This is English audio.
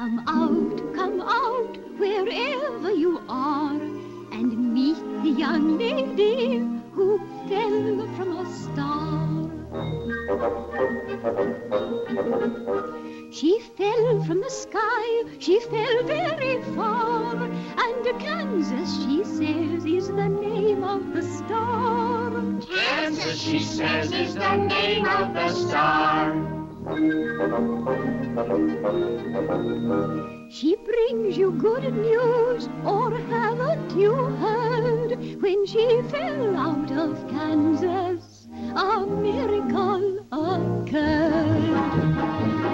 Come out, come out, wherever you are, and meet the young lady who fell from a star. She fell from the sky, she fell very far, and Kansas, she says, is the name of the star. Kansas, she says, is the name of the star. She brings you good news, or haven't you heard? When she fell out of Kansas,